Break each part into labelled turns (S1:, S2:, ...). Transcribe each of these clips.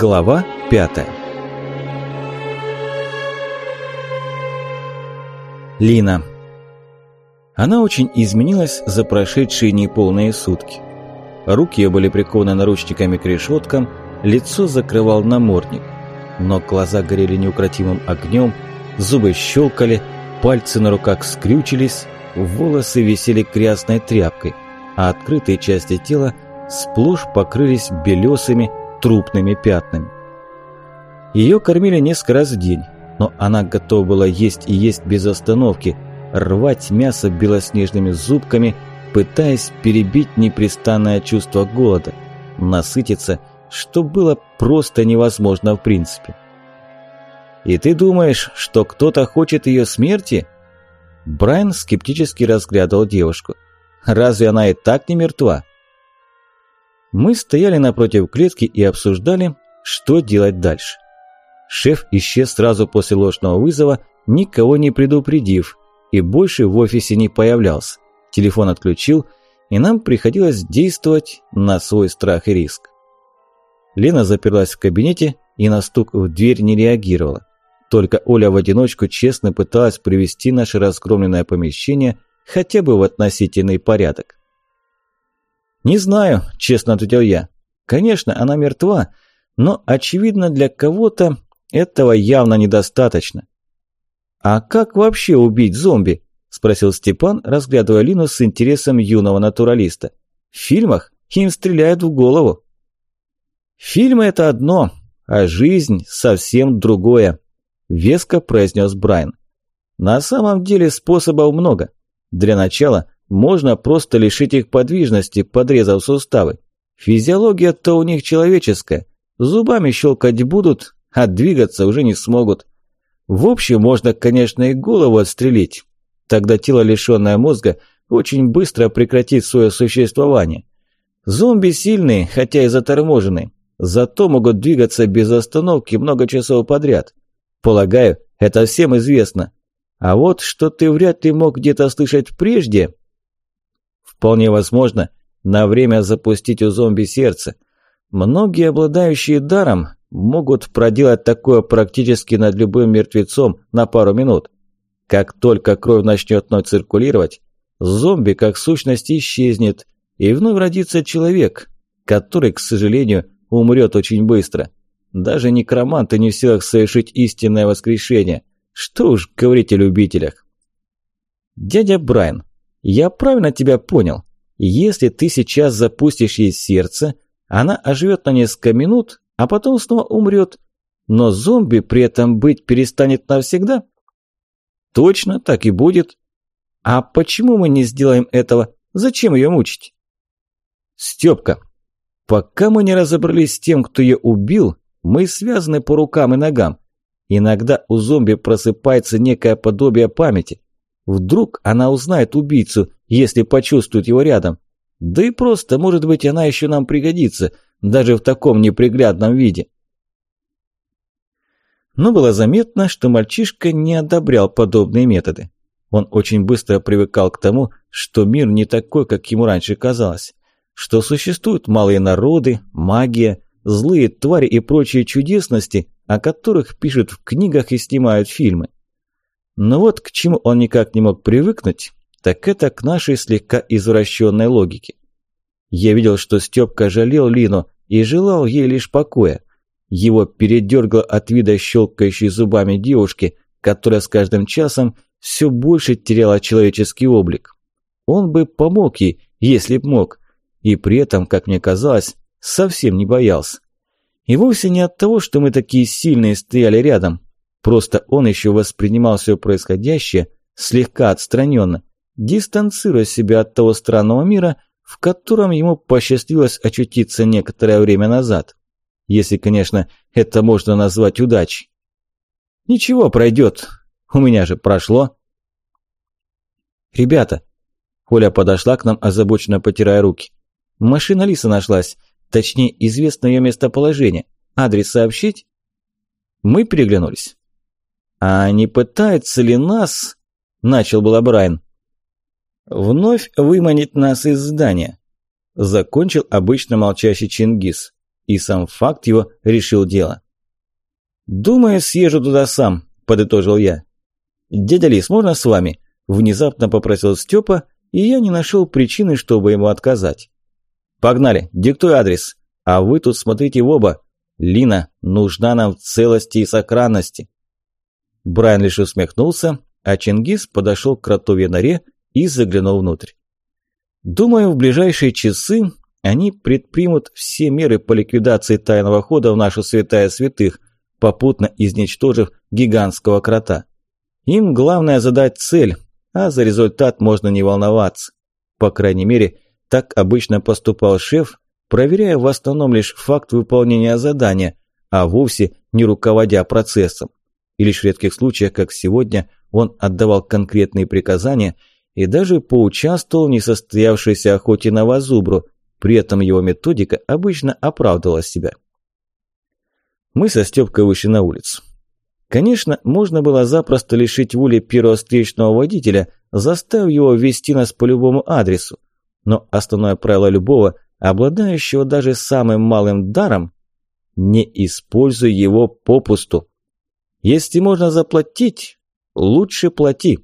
S1: Глава пятая Лина Она очень изменилась за прошедшие неполные сутки. Руки ее были прикованы наручниками к решеткам, лицо закрывал намордник. Но глаза горели неукротимым огнем, зубы щелкали, пальцы на руках скрючились, волосы висели грязной тряпкой, а открытые части тела сплошь покрылись белесыми трупными пятнами. Ее кормили несколько раз в день, но она готова была есть и есть без остановки, рвать мясо белоснежными зубками, пытаясь перебить непрестанное чувство голода, насытиться, что было просто невозможно в принципе. «И ты думаешь, что кто-то хочет ее смерти?» Брайан скептически разглядывал девушку. «Разве она и так не мертва?» Мы стояли напротив клетки и обсуждали, что делать дальше. Шеф исчез сразу после ложного вызова, никого не предупредив, и больше в офисе не появлялся. Телефон отключил, и нам приходилось действовать на свой страх и риск. Лена заперлась в кабинете и на стук в дверь не реагировала. Только Оля в одиночку честно пыталась привести наше разгромленное помещение хотя бы в относительный порядок. «Не знаю», – честно ответил я. «Конечно, она мертва, но, очевидно, для кого-то этого явно недостаточно». «А как вообще убить зомби?» – спросил Степан, разглядывая Лину с интересом юного натуралиста. «В фильмах им стреляют в голову». «Фильмы – это одно, а жизнь – совсем другое», – веско произнес Брайан. «На самом деле способов много. Для начала можно просто лишить их подвижности, подрезав суставы. Физиология-то у них человеческая. Зубами щелкать будут, а двигаться уже не смогут. В общем, можно, конечно, и голову отстрелить. Тогда тело, лишённое мозга, очень быстро прекратит свое существование. Зомби сильные, хотя и заторможенные. Зато могут двигаться без остановки много часов подряд. Полагаю, это всем известно. А вот что ты вряд ли мог где-то слышать прежде, Вполне возможно, на время запустить у зомби сердце. Многие, обладающие даром, могут проделать такое практически над любым мертвецом на пару минут. Как только кровь начнет вновь циркулировать, зомби как сущность исчезнет, и вновь родится человек, который, к сожалению, умрет очень быстро. Даже некроманты не в силах совершить истинное воскрешение. Что уж говорить о любителях. Дядя Брайан, я правильно тебя понял? Если ты сейчас запустишь ей сердце, она оживет на несколько минут, а потом снова умрет. Но зомби при этом быть перестанет навсегда? Точно, так и будет. А почему мы не сделаем этого? Зачем ее мучить? Степка, пока мы не разобрались с тем, кто ее убил, мы связаны по рукам и ногам. Иногда у зомби просыпается некое подобие памяти. Вдруг она узнает убийцу, если почувствует его рядом. Да и просто, может быть, она еще нам пригодится, даже в таком неприглядном виде. Но было заметно, что мальчишка не одобрял подобные методы. Он очень быстро привыкал к тому, что мир не такой, как ему раньше казалось. Что существуют малые народы, магия, злые твари и прочие чудесности, о которых пишут в книгах и снимают фильмы. Но вот к чему он никак не мог привыкнуть, так это к нашей слегка извращенной логике. Я видел, что Степка жалел Лину и желал ей лишь покоя. Его передергло от вида щелкающей зубами девушки, которая с каждым часом все больше теряла человеческий облик. Он бы помог ей, если б мог, и при этом, как мне казалось, совсем не боялся. И вовсе не от того, что мы такие сильные стояли рядом, Просто он еще воспринимал все происходящее слегка отстраненно, дистанцируя себя от того странного мира, в котором ему посчастливилось очутиться некоторое время назад. Если, конечно, это можно назвать удачей. Ничего, пройдет. У меня же прошло. Ребята, Оля подошла к нам, озабоченно потирая руки. Машина Лиса нашлась. Точнее, известно ее местоположение. Адрес сообщить? Мы переглянулись. «А не пытается ли нас...» – начал было Брайан. «Вновь выманить нас из здания», – закончил обычно молчащий Чингис. и сам факт его решил дело. «Думаю, съезжу туда сам», – подытожил я. «Дядя Лис, можно с вами?» – внезапно попросил Степа, и я не нашел причины, чтобы ему отказать. «Погнали, диктуй адрес. А вы тут смотрите в оба. Лина нужна нам в целости и сохранности». Брайан лишь усмехнулся, а Чингис подошел к кротовьей норе и заглянул внутрь. «Думаю, в ближайшие часы они предпримут все меры по ликвидации тайного хода в нашу святая святых, попутно изничтожив гигантского крота. Им главное задать цель, а за результат можно не волноваться. По крайней мере, так обычно поступал шеф, проверяя в основном лишь факт выполнения задания, а вовсе не руководя процессом. И лишь в редких случаях, как сегодня, он отдавал конкретные приказания и даже поучаствовал в несостоявшейся охоте на вазубру, при этом его методика обычно оправдывала себя. Мы со Стёпкой вышли на улицу. Конечно, можно было запросто лишить воли первого встречного водителя, заставив его вести нас по любому адресу. Но основное правило любого, обладающего даже самым малым даром – не используй его попусту. Если можно заплатить, лучше плати.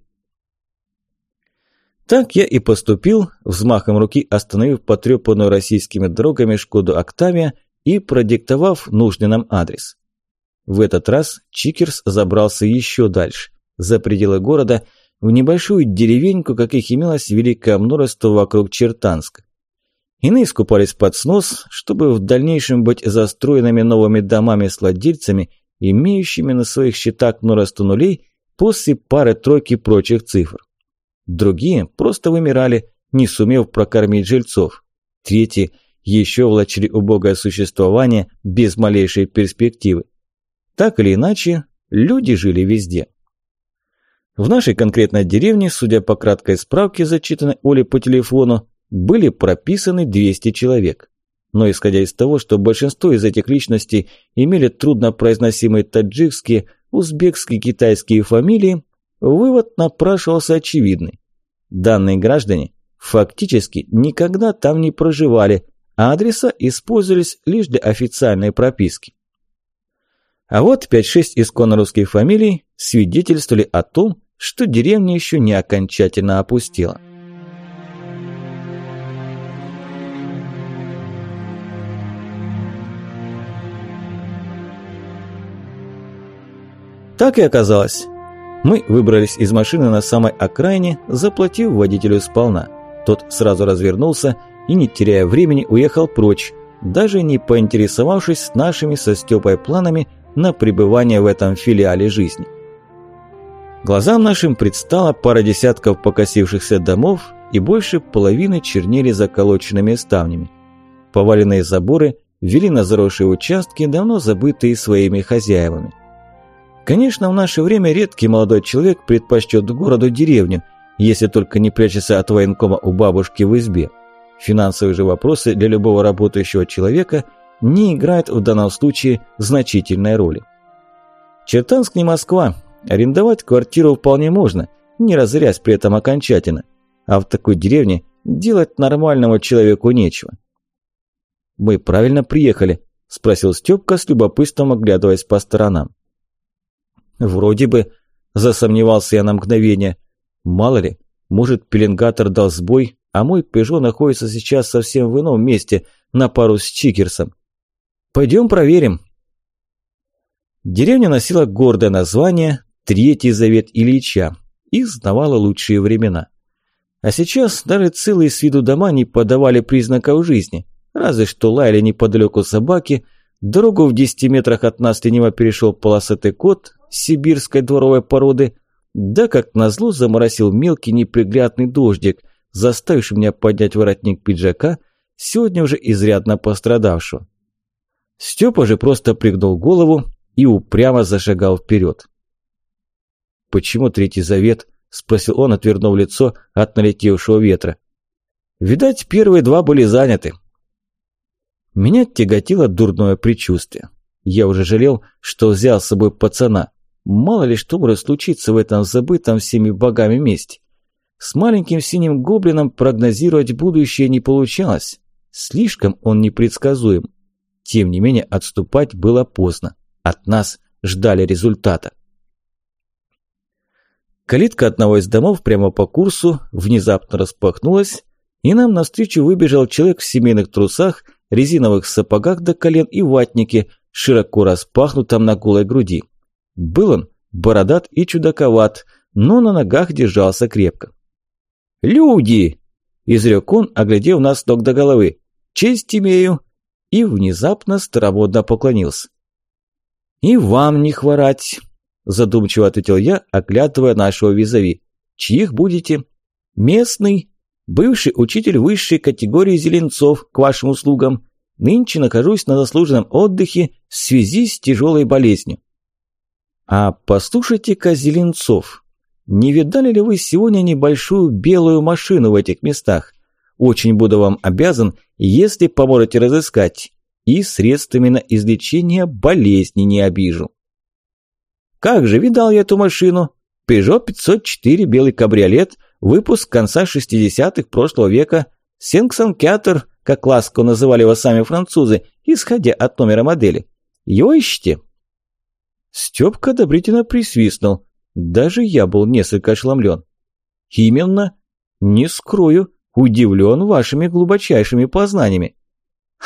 S1: Так я и поступил, взмахом руки остановив потрепанную российскими дорогами Шкоду Октавия и продиктовав нужный нам адрес. В этот раз Чикерс забрался еще дальше, за пределы города, в небольшую деревеньку, каких имелось великое множество вокруг Чертанска. Иные скупались под снос, чтобы в дальнейшем быть застроенными новыми домами с владельцами, имеющими на своих счетах множество нулей после пары-тройки прочих цифр. Другие просто вымирали, не сумев прокормить жильцов. Третьи еще влачили убогое существование без малейшей перспективы. Так или иначе, люди жили везде. В нашей конкретной деревне, судя по краткой справке, зачитанной Оле по телефону, были прописаны 200 человек. Но исходя из того, что большинство из этих личностей имели труднопроизносимые таджикские, узбекские, китайские фамилии, Вывод напрашивался очевидный. Данные граждане фактически никогда там не проживали, а адреса использовались лишь для официальной прописки. А вот 5-6 исконно русских фамилий свидетельствовали о том, что деревня еще не окончательно опустела. Так и оказалось. Мы выбрались из машины на самой окраине, заплатив водителю сполна. Тот сразу развернулся и, не теряя времени, уехал прочь, даже не поинтересовавшись нашими со Степой планами на пребывание в этом филиале жизни. Глазам нашим предстала пара десятков покосившихся домов и больше половины чернели заколоченными ставнями. Поваленные заборы вели на заросшие участки, давно забытые своими хозяевами. Конечно, в наше время редкий молодой человек предпочтет городу деревню, если только не прячется от военкома у бабушки в избе. Финансовые же вопросы для любого работающего человека не играют в данном случае значительной роли. Чертанск не Москва. Арендовать квартиру вполне можно, не разорясь при этом окончательно. А в такой деревне делать нормальному человеку нечего. «Мы правильно приехали?» – спросил Степка с любопытством оглядываясь по сторонам. Вроде бы, засомневался я на мгновение. Мало ли, может пеленгатор дал сбой, а мой Пежо находится сейчас совсем в ином месте, на пару с Чикерсом. Пойдем проверим. Деревня носила гордое название «Третий завет Ильича» и знавала лучшие времена. А сейчас даже целые с виду дома не подавали признаков жизни, разве что лаяли неподалеку собаки, дорогу в десяти метрах от нас лениво перешел полосатый кот, сибирской дворовой породы, да как назло заморосил мелкий неприглядный дождик, заставивший меня поднять воротник пиджака, сегодня уже изрядно пострадавшего. Степа же просто пригнул голову и упрямо зашагал вперед. «Почему Третий Завет?» – спросил он, отвернув лицо от налетевшего ветра. «Видать, первые два были заняты». Меня тяготило дурное предчувствие. Я уже жалел, что взял с собой пацана. Мало ли что может случиться в этом забытом всеми богами месте. С маленьким синим гоблином прогнозировать будущее не получалось. Слишком он непредсказуем. Тем не менее, отступать было поздно. От нас ждали результата. Калитка одного из домов прямо по курсу внезапно распахнулась, и нам навстречу выбежал человек в семейных трусах, резиновых сапогах до колен и ватнике, широко распахнутом на голой груди. Был он бородат и чудаковат, но на ногах держался крепко. «Люди!» – изрек он, оглядев нас ног до головы. «Честь имею!» И внезапно старомодно поклонился. «И вам не хворать!» задумчиво ответил я, оглядывая нашего визави. Чьих будете? Местный, бывший учитель высшей категории зеленцов к вашим услугам. Нынче нахожусь на заслуженном отдыхе в связи с тяжелой болезнью. А послушайте-ка, Зеленцов, не видали ли вы сегодня небольшую белую машину в этих местах? Очень буду вам обязан, если поможете разыскать. И средствами на излечение болезни не обижу. Как же, видал я эту машину. Peugeot 504, белый кабриолет, выпуск конца 60-х прошлого века. Сенксон Кятер, как ласково называли его сами французы, исходя от номера модели. Его ищите? Стёпка одобрительно присвистнул. Даже я был несколько ошеломлен. Именно, не скрою, удивлен вашими глубочайшими познаниями.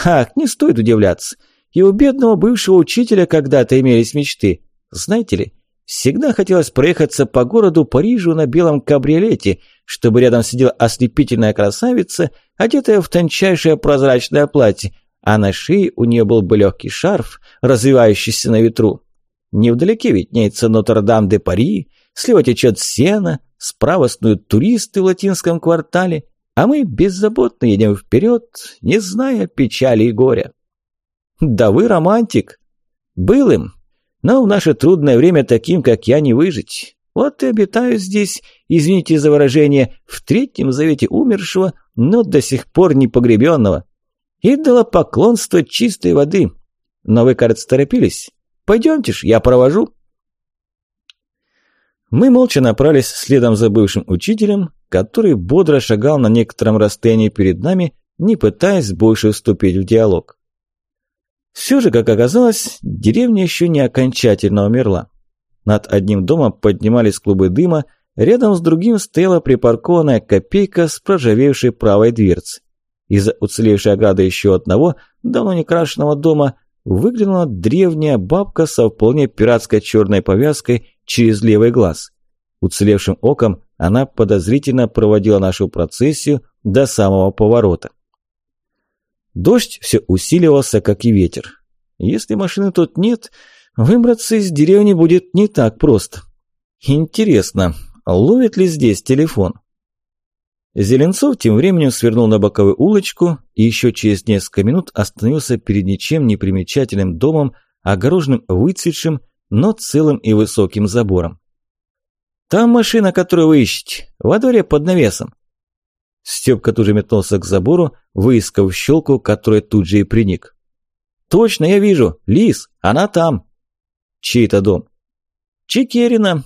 S1: Ах, не стоит удивляться. И у бедного бывшего учителя когда-то имелись мечты. Знаете ли, всегда хотелось проехаться по городу Парижу на белом кабриолете, чтобы рядом сидела ослепительная красавица, одетая в тончайшее прозрачное платье, а на шее у нее был бы легкий шарф, развивающийся на ветру. Невдалеке виднеется Нотр-Дам-де-Пари, слева течет сено, справа снуют туристы в латинском квартале, а мы беззаботно едем вперед, не зная печали и горя. Да вы романтик. Был им, но в наше трудное время таким, как я, не выжить. Вот и обитаю здесь, извините за выражение, в третьем завете умершего, но до сих пор не погребенного. И дала поклонство чистой воды. Но вы, кажется, торопились. Пойдемте ж, я провожу. Мы молча направились следом за бывшим учителем, который бодро шагал на некотором расстоянии перед нами, не пытаясь больше вступить в диалог. Все же, как оказалось, деревня еще не окончательно умерла. Над одним домом поднимались клубы дыма, рядом с другим стояла припаркованная копейка с проржавевшей правой дверцей. Из-за уцелевшей ограды еще одного, давно не крашенного дома, выглянула древняя бабка со вполне пиратской черной повязкой через левый глаз. Уцелевшим оком она подозрительно проводила нашу процессию до самого поворота. Дождь все усиливался, как и ветер. Если машины тут нет, выбраться из деревни будет не так просто. Интересно, ловит ли здесь телефон? Зеленцов тем временем свернул на боковую улочку и еще через несколько минут остановился перед ничем не примечательным домом, огороженным выцветшим, но целым и высоким забором. «Там машина, которую вы ищете, во дворе под навесом. Степка тут же метнулся к забору, выискав щелку, которая тут же и приник. «Точно, я вижу! Лис! Она там!» «Чей это дом?» «Чекерина!»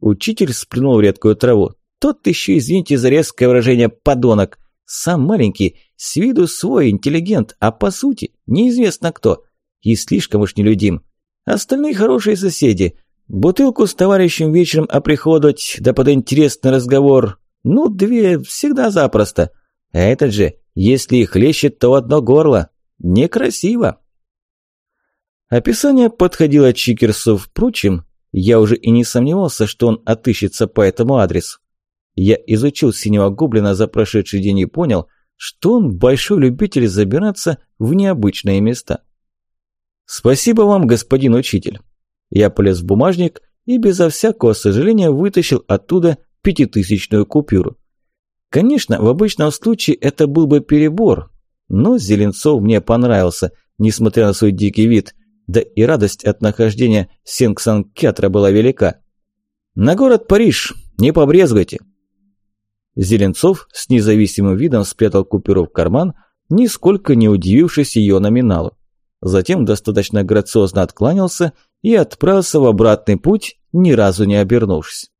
S1: Учитель сплюнул редкую траву. «Тот еще, извините за резкое выражение, подонок! Сам маленький, с виду свой интеллигент, а по сути неизвестно кто. И слишком уж нелюдим. Остальные хорошие соседи. Бутылку с товарищем вечером оприходовать, да под интересный разговор. Ну, две всегда запросто. А этот же, если их лещет, то одно горло. Некрасиво. Описание подходило Чикерсу, впрочем, я уже и не сомневался, что он отыщется по этому адресу. Я изучил синего гоблина за прошедший день и понял, что он большой любитель забираться в необычные места. «Спасибо вам, господин учитель». Я полез в бумажник и безо всякого сожаления вытащил оттуда пятитысячную купюру. Конечно, в обычном случае это был бы перебор, но Зеленцов мне понравился, несмотря на свой дикий вид, да и радость от нахождения Синксан-Кетра была велика. «На город Париж, не побрезгуйте!» Зеленцов с независимым видом спрятал купюру в карман, нисколько не удивившись ее номиналу. Затем достаточно грациозно откланялся и отправился в обратный путь, ни разу не обернувшись.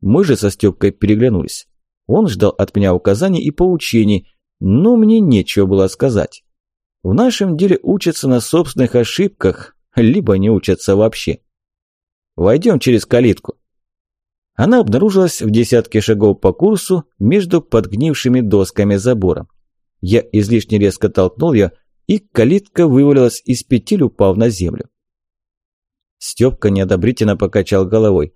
S1: Мы же со Стёпкой переглянулись. Он ждал от меня указаний и поучений, но мне нечего было сказать. В нашем деле учатся на собственных ошибках, либо не учатся вообще. Войдем через калитку. Она обнаружилась в десятке шагов по курсу между подгнившими досками забора. Я излишне резко толкнул ее, и калитка вывалилась из петель, упав на землю. Степка неодобрительно покачал головой.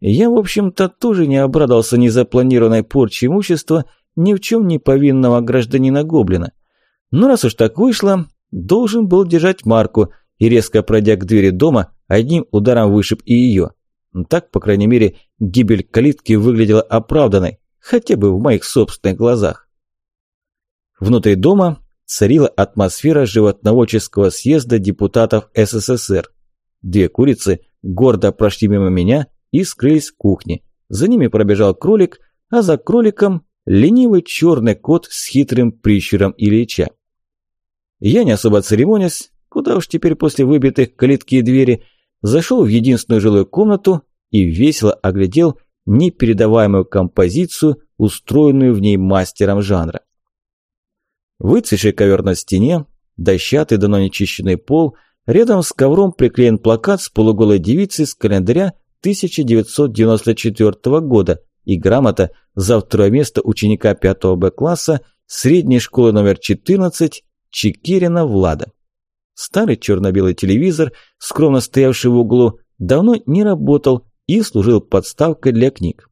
S1: Я, в общем-то, тоже не обрадовался незапланированной порче имущества ни в чем не повинного гражданина-гоблина. Но раз уж так вышло, должен был держать марку и, резко пройдя к двери дома, одним ударом вышиб и ее. Так, по крайней мере, гибель калитки выглядела оправданной, хотя бы в моих собственных глазах. Внутри дома царила атмосфера животноводческого съезда депутатов СССР. Две курицы гордо прошли мимо меня и скрылись в кухне. За ними пробежал кролик, а за кроликом ленивый черный кот с хитрым прищуром Ильича. Я, не особо церемонясь, куда уж теперь после выбитых калитки и двери, зашел в единственную жилую комнату и весело оглядел непередаваемую композицию, устроенную в ней мастером жанра. Выцветший ковер на стене, дощатый давно нечищенный пол, рядом с ковром приклеен плакат с полуголой девицей с календаря 1994 года и грамота за второе место ученика 5 Б класса средней школы номер 14 Чекирина Влада. Старый черно-белый телевизор, скромно стоявший в углу, давно не работал и служил подставкой для книг.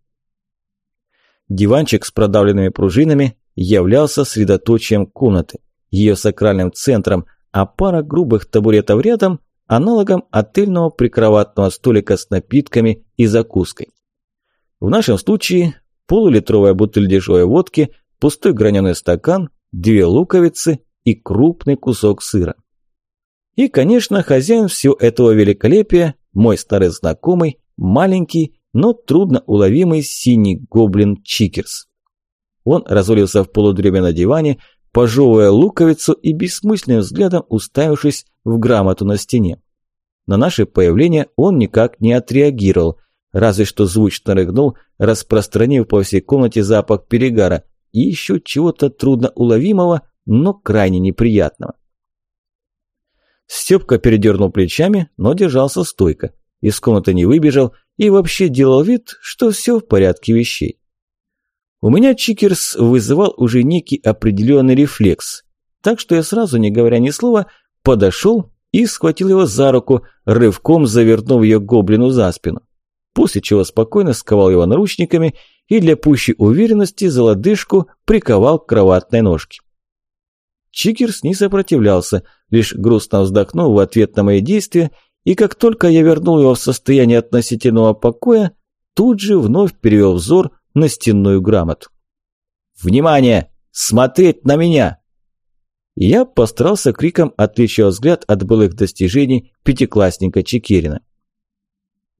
S1: Диванчик с продавленными пружинами являлся средоточием комнаты, ее сакральным центром, а пара грубых табуретов рядом – аналогом отельного прикроватного столика с напитками и закуской. В нашем случае полулитровая бутыль дешевой водки, пустой граненый стакан, две луковицы и крупный кусок сыра. И, конечно, хозяин всего этого великолепия, мой старый знакомый, маленький, но трудно уловимый синий гоблин Чикерс. Он разулился в полудреме на диване, пожевывая луковицу и бессмысленным взглядом уставившись в грамоту на стене. На наше появление он никак не отреагировал, разве что звучно рыгнул, распространив по всей комнате запах перегара и еще чего-то трудноуловимого, но крайне неприятного. Степка передернул плечами, но держался стойко. Из комнаты не выбежал и вообще делал вид, что все в порядке вещей. У меня Чикерс вызывал уже некий определенный рефлекс, так что я сразу, не говоря ни слова, подошел и схватил его за руку, рывком завернув ее гоблину за спину, после чего спокойно сковал его наручниками и для пущей уверенности за лодыжку приковал к кроватной ножке. Чикерс не сопротивлялся, лишь грустно вздохнул в ответ на мои действия, и как только я вернул его в состояние относительного покоя, тут же вновь перевел взор на стенную грамоту. «Внимание! Смотреть на меня!» Я постарался криком отвлечь взгляд от былых достижений пятиклассника Чекерина.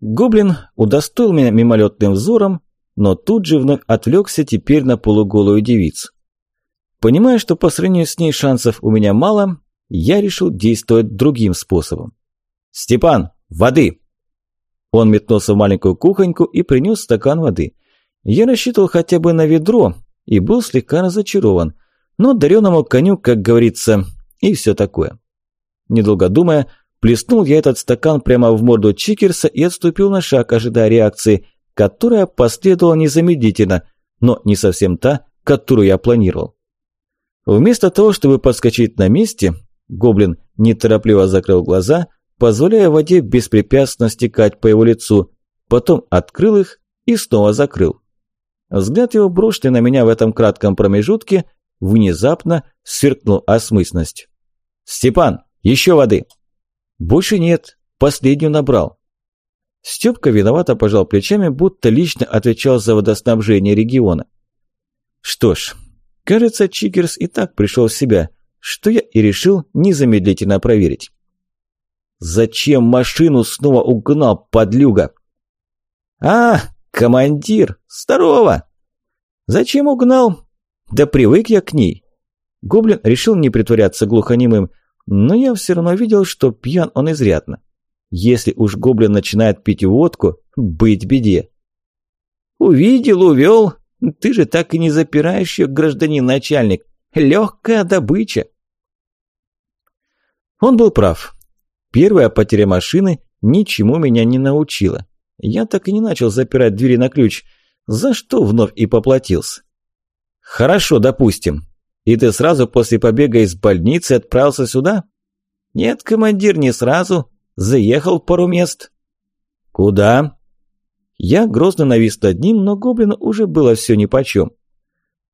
S1: Гоблин удостоил меня мимолетным взором, но тут же вновь отвлекся теперь на полуголую девицу. Понимая, что по сравнению с ней шансов у меня мало, я решил действовать другим способом. «Степан, воды!» Он метнулся в маленькую кухоньку и принес стакан воды. Я рассчитывал хотя бы на ведро и был слегка разочарован, но дареному коню, как говорится, и все такое. Недолго думая, плеснул я этот стакан прямо в морду Чикерса и отступил на шаг, ожидая реакции, которая последовала незамедлительно, но не совсем та, которую я планировал. Вместо того, чтобы подскочить на месте, гоблин неторопливо закрыл глаза, позволяя воде беспрепятственно стекать по его лицу, потом открыл их и снова закрыл. Взгляд его, брошенный на меня в этом кратком промежутке, внезапно сверкнул осмысленностью. «Степан, еще воды!» «Больше нет, последнюю набрал». Степка виновато пожал плечами, будто лично отвечал за водоснабжение региона. Что ж, Кажется, Чикерс и так пришел в себя, что я и решил незамедлительно проверить. «Зачем машину снова угнал, подлюга?» «А, командир, здорово!» «Зачем угнал?» «Да привык я к ней». Гоблин решил не притворяться глухонемым, но я все равно видел, что пьян он изрядно. Если уж гоблин начинает пить водку, быть беде. «Увидел, увел, ты же так и не запираешь ее, гражданин начальник. Легкая добыча. Он был прав. Первая потеря машины ничему меня не научила. Я так и не начал запирать двери на ключ, за что вновь и поплатился. Хорошо, допустим. И ты сразу после побега из больницы отправился сюда? Нет, командир, не сразу. Заехал пару мест. Куда? Я грозно навис над ним, но гоблину уже было все нипочем.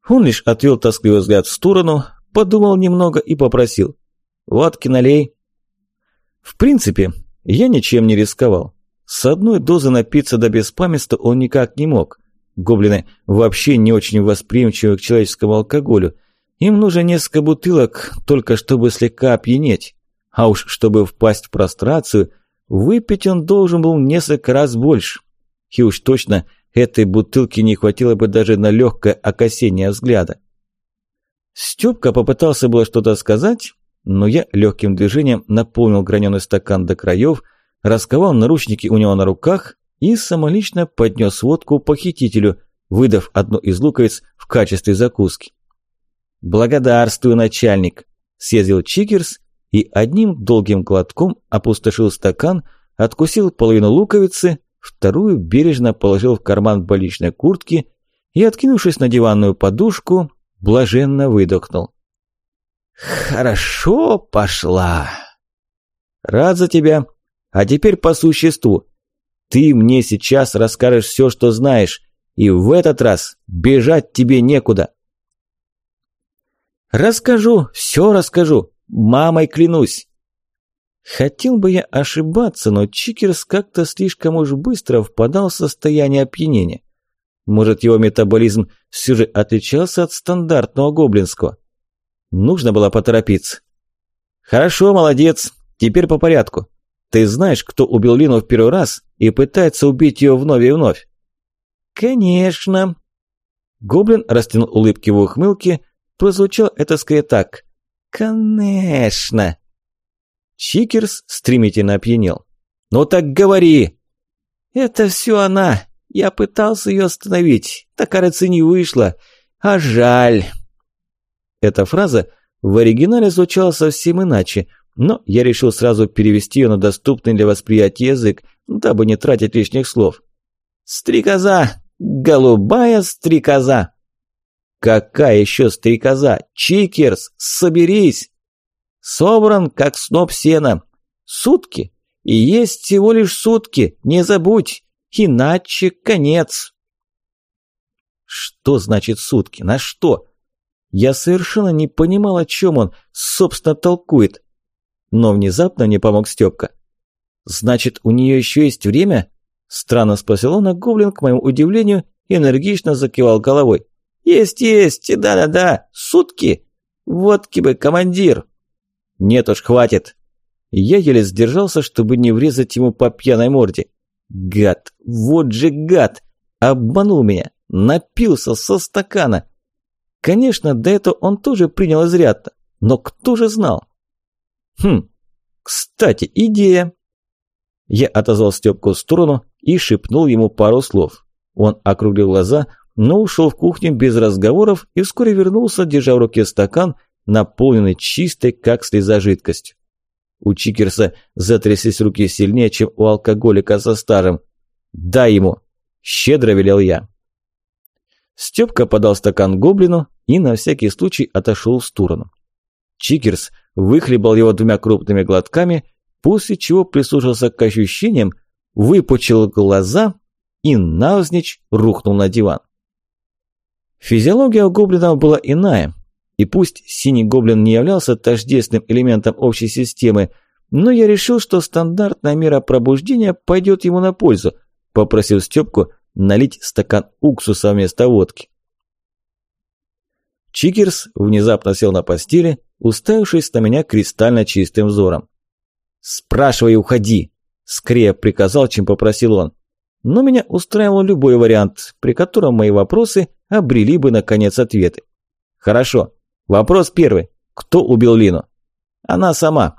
S1: Он лишь отвел тоскливый взгляд в сторону, подумал немного и попросил. «Водки налей». В принципе, я ничем не рисковал. С одной дозы напиться до беспамятства он никак не мог. Гоблины вообще не очень восприимчивы к человеческому алкоголю. Им нужно несколько бутылок, только чтобы слегка опьянеть. А уж чтобы впасть в прострацию, выпить он должен был несколько раз больше. И уж точно этой бутылки не хватило бы даже на легкое окосение взгляда. Степка попытался было что-то сказать, но я легким движением наполнил граненый стакан до краев, расковал наручники у него на руках и самолично поднес водку похитителю, выдав одну из луковиц в качестве закуски. «Благодарствую, начальник!» – съездил Чикерс и одним долгим глотком опустошил стакан, откусил половину луковицы, вторую бережно положил в карман больничной куртки и, откинувшись на диванную подушку, блаженно выдохнул. «Хорошо пошла!» «Рад за тебя. А теперь по существу. Ты мне сейчас расскажешь все, что знаешь, и в этот раз бежать тебе некуда». «Расскажу, все расскажу. Мамой клянусь!» Хотел бы я ошибаться, но Чикерс как-то слишком уж быстро впадал в состояние опьянения. Может, его метаболизм все же отличался от стандартного гоблинского? Нужно было поторопиться. «Хорошо, молодец. Теперь по порядку. Ты знаешь, кто убил Лину в первый раз и пытается убить ее вновь и вновь?» «Конечно». Гоблин растянул улыбки в ухмылке, прозвучал это скорее так. «Конечно». Чикерс стремительно опьянел. «Ну так говори!» «Это все она. Я пытался ее остановить. Так, кажется, не вышло. А жаль». Эта фраза в оригинале звучала совсем иначе, но я решил сразу перевести ее на доступный для восприятия язык, дабы не тратить лишних слов. «Стрекоза! Голубая стрекоза!» «Какая еще стрекоза? Чикерс, соберись!» «Собран, как сноп сена. Сутки. И есть всего лишь сутки, не забудь, иначе конец». «Что значит сутки? На что?» Я совершенно не понимал, о чем он, собственно, толкует. Но внезапно мне помог Степка. «Значит, у нее еще есть время?» Странно спросил он, а Гоблин, к моему удивлению, энергично закивал головой. «Есть, есть, да-да-да, сутки! Водки бы, командир!» «Нет уж, хватит!» Я еле сдержался, чтобы не врезать ему по пьяной морде. «Гад! Вот же гад! Обманул меня! Напился со стакана! Конечно, до этого он тоже принял изрядно, но кто же знал? Хм, кстати, идея. Я отозвал Степку в сторону и шепнул ему пару слов. Он округлил глаза, но ушел в кухню без разговоров и вскоре вернулся, держа в руке стакан, наполненный чистой, как слеза жидкостью. У Чикерса затряслись руки сильнее, чем у алкоголика со старым. «Дай ему!» – щедро велел я. Степка подал стакан гоблину и на всякий случай отошел в сторону. Чикерс выхлебал его двумя крупными глотками, после чего прислушался к ощущениям, выпучил глаза и навзничь рухнул на диван. Физиология у гоблинов была иная, и пусть синий гоблин не являлся тождественным элементом общей системы, но я решил, что стандартная мера пробуждения пойдет ему на пользу, попросил Степку налить стакан уксуса вместо водки. Чикерс внезапно сел на постели, уставившись на меня кристально чистым взором. «Спрашивай и уходи!» – скорее приказал, чем попросил он. Но меня устраивал любой вариант, при котором мои вопросы обрели бы, наконец, ответы. «Хорошо. Вопрос первый. Кто убил Лину?» «Она сама».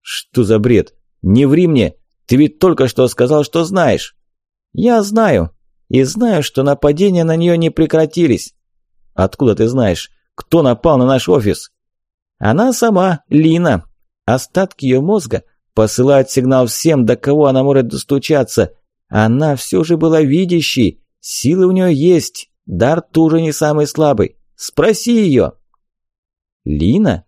S1: «Что за бред? Не ври мне! Ты ведь только что сказал, что знаешь!» «Я знаю. И знаю, что нападения на нее не прекратились. Откуда ты знаешь? Кто напал на наш офис? Она сама, Лина. остатки ее мозга посылают сигнал всем, до кого она может достучаться. Она все же была видящей, силы у нее есть, дар тоже не самый слабый. Спроси ее. Лина?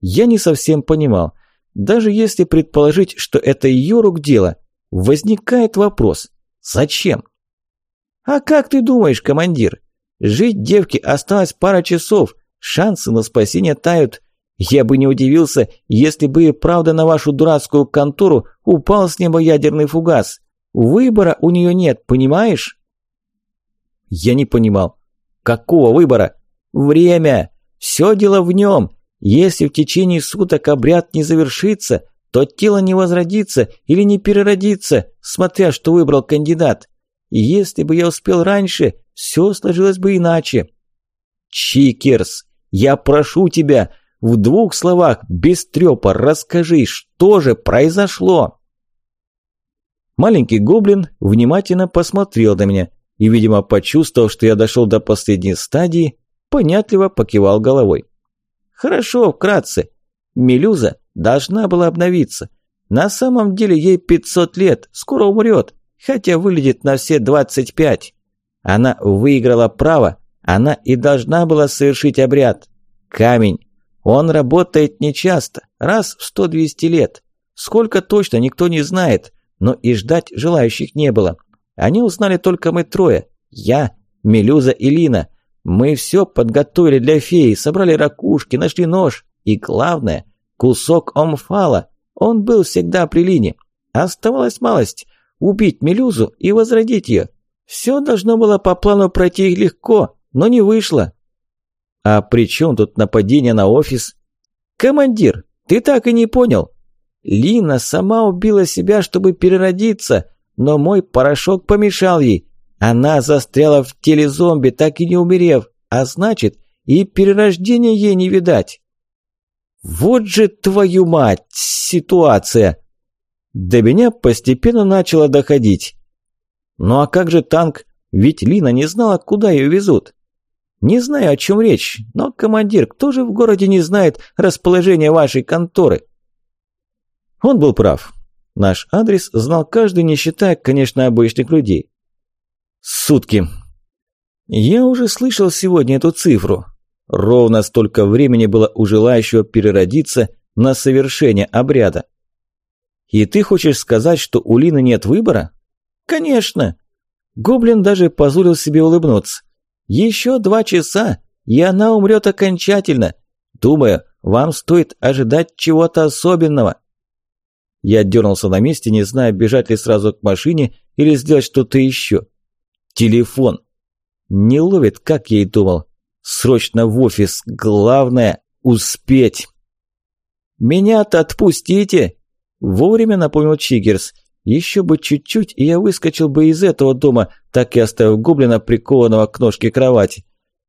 S1: Я не совсем понимал. Даже если предположить, что это ее рук дело, возникает вопрос «Зачем?» «А как ты думаешь, командир? Жить девке осталось пара часов, шансы на спасение тают. Я бы не удивился, если бы и правда на вашу дурацкую контору упал с неба ядерный фугас. Выбора у нее нет, понимаешь?» Я не понимал. «Какого выбора?» «Время! Все дело в нем. Если в течение суток обряд не завершится, то тело не возродится или не переродится, смотря что выбрал кандидат. И если бы я успел раньше, все сложилось бы иначе. Чикерс, я прошу тебя, в двух словах, без трёпа, расскажи, что же произошло?» Маленький гоблин внимательно посмотрел на меня и, видимо, почувствовав, что я дошел до последней стадии, понятливо покивал головой. Хорошо, вкратце. Мелюза должна была обновиться. На самом деле ей 500 лет, скоро умрет, хотя выглядит на все 25. Она выиграла право, она и должна была совершить обряд. Камень. Он работает нечасто, раз в 100-200 лет. Сколько точно, никто не знает, но и ждать желающих не было. Они узнали только мы трое. Я, Мелюза и Лина. Мы все подготовили для феи, собрали ракушки, нашли нож. И главное, кусок омфала. Он был всегда при Лине. Оставалась малость – убить Мелюзу и возродить ее. Все должно было по плану пройти легко, но не вышло. А при чем тут нападение на офис? Командир, ты так и не понял. Лина сама убила себя, чтобы переродиться, но мой порошок помешал ей. Она застряла в теле зомби, так и не умерев, а значит, и перерождения ей не видать. Вот же твою мать, ситуация! До меня постепенно начало доходить. Ну а как же танк? Ведь Лина не знала, куда ее везут. Не знаю, о чем речь, но, командир, кто же в городе не знает расположение вашей конторы? Он был прав. Наш адрес знал каждый, не считая, конечно, обычных людей. Сутки. Я уже слышал сегодня эту цифру. Ровно столько времени было у желающего переродиться на совершение обряда. И ты хочешь сказать, что у Лины нет выбора? Конечно. Гоблин даже позволил себе улыбнуться. Еще два часа, и она умрет окончательно. Думаю, вам стоит ожидать чего-то особенного. Я дернулся на месте, не зная, бежать ли сразу к машине или сделать что-то еще. Телефон. Не ловит, как я и думал. Срочно в офис. Главное – успеть. «Меня-то отпустите!» Вовремя напомнил Чигерс. Еще бы чуть-чуть, и я выскочил бы из этого дома, так и оставив гоблина прикованного к ножке кровати.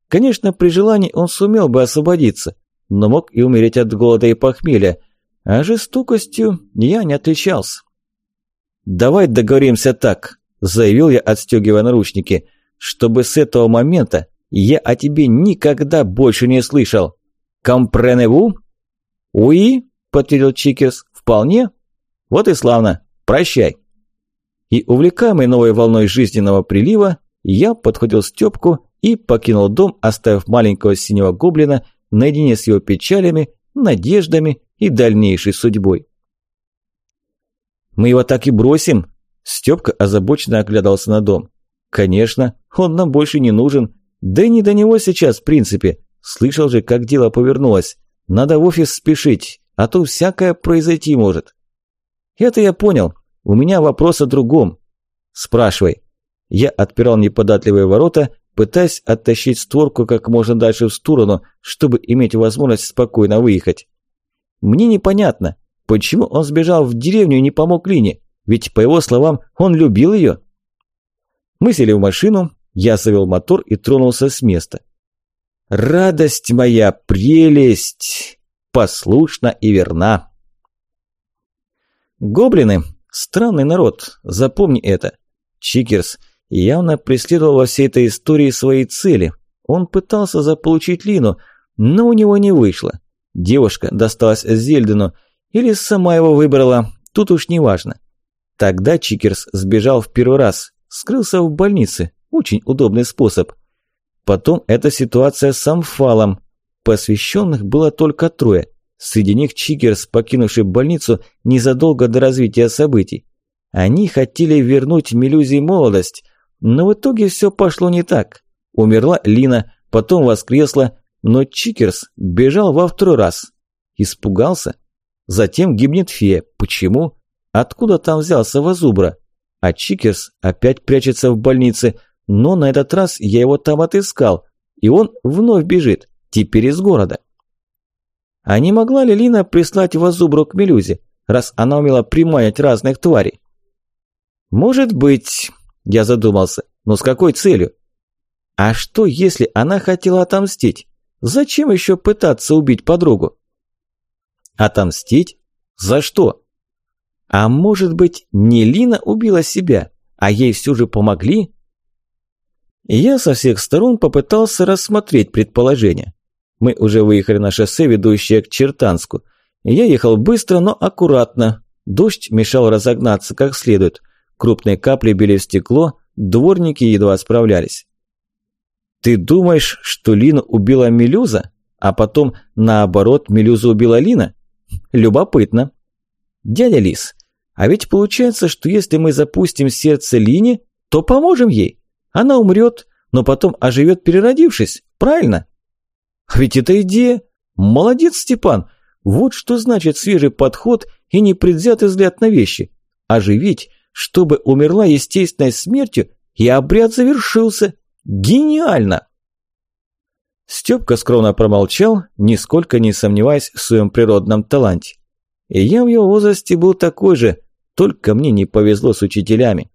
S1: Конечно, при желании он сумел бы освободиться, но мог и умереть от голода и похмелья, а жестокостью я не отличался. «Давай договоримся так», заявил я, отстегивая наручники, чтобы с этого момента я о тебе никогда больше не слышал. Компреневу? Уи, подтвердил Чикерс, вполне. Вот и славно. Прощай. И увлекаемый новой волной жизненного прилива, я подходил Степку и покинул дом, оставив маленького синего гоблина наедине с его печалями, надеждами и дальнейшей судьбой. «Мы его так и бросим?» Степка озабоченно оглядывался на дом. «Конечно, он нам больше не нужен. Да и не до него сейчас, в принципе. Слышал же, как дело повернулось. Надо в офис спешить, а то всякое произойти может». «Это я понял. У меня вопрос о другом». «Спрашивай». Я отпирал неподатливые ворота, пытаясь оттащить створку как можно дальше в сторону, чтобы иметь возможность спокойно выехать. Мне непонятно, почему он сбежал в деревню и не помог Лине. Ведь, по его словам, он любил ее. Мы сели в машину, я завел мотор и тронулся с места. Радость моя, прелесть, послушна и верна. Гоблины – странный народ, запомни это. Чикерс явно преследовал во всей этой истории свои цели. Он пытался заполучить Лину, но у него не вышло. Девушка досталась Зельдену, Или сама его выбрала, тут уж не важно. Тогда Чикерс сбежал в первый раз, скрылся в больнице, очень удобный способ. Потом эта ситуация с Амфалом. Посвященных было только трое. Среди них Чикерс, покинувший больницу незадолго до развития событий. Они хотели вернуть Мелюзе молодость, но в итоге все пошло не так. Умерла Лина, потом воскресла, но Чикерс бежал во второй раз. Испугался. Затем гибнет фея. Почему? Откуда там взялся Вазубра? А Чикерс опять прячется в больнице, но на этот раз я его там отыскал, и он вновь бежит, теперь из города. А не могла ли Лина прислать Вазубру к Мелюзе, раз она умела приманить разных тварей? Может быть, я задумался, но с какой целью? А что, если она хотела отомстить? Зачем еще пытаться убить подругу? Отомстить? За что? А может быть, не Лина убила себя, а ей все же помогли? Я со всех сторон попытался рассмотреть предположение. Мы уже выехали на шоссе, ведущее к Чертанску. Я ехал быстро, но аккуратно. Дождь мешал разогнаться как следует. Крупные капли били в стекло, дворники едва справлялись. «Ты думаешь, что Лина убила Мелюза, а потом, наоборот, Мелюза убила Лина? Любопытно. Дядя Лис, а ведь получается, что если мы запустим сердце Лине, то поможем ей. Она умрет, но потом оживет переродившись, правильно?» Ведь это идея. Молодец, Степан. Вот что значит свежий подход и непредвзятый взгляд на вещи. Оживить, чтобы умерла естественной смертью, и обряд завершился. Гениально! Степка скромно промолчал, нисколько не сомневаясь в своем природном таланте. И я в его возрасте был такой же, только мне не повезло с учителями.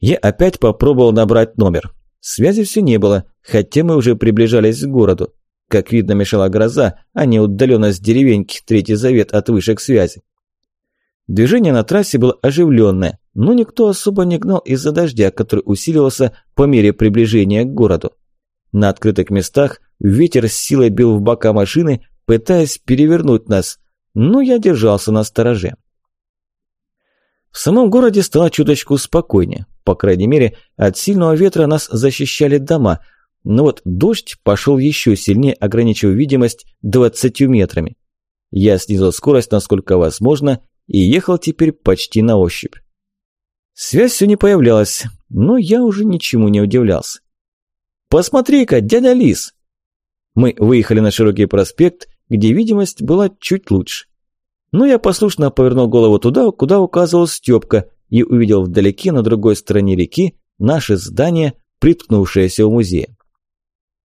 S1: Я опять попробовал набрать номер. Связи все не было, хотя мы уже приближались к городу. Как видно, мешала гроза, а не удаленность деревеньки, третий завет от вышек связи. Движение на трассе было оживленное, но никто особо не гнал из-за дождя, который усиливался по мере приближения к городу. На открытых местах ветер с силой бил в бока машины, пытаясь перевернуть нас, но я держался на стороже. В самом городе стало чуточку спокойнее. По крайней мере, от сильного ветра нас защищали дома, но вот дождь пошел еще сильнее, ограничив видимость 20 метрами. Я снизил скорость, насколько возможно, и ехал теперь почти на ощупь. Связь все не появлялась, но я уже ничему не удивлялся. «Посмотри-ка, дядя Лис!» Мы выехали на широкий проспект, где видимость была чуть лучше. Но я послушно повернул голову туда, куда указывал Степка, и увидел вдалеке на другой стороне реки наше здание, приткнувшееся у музея.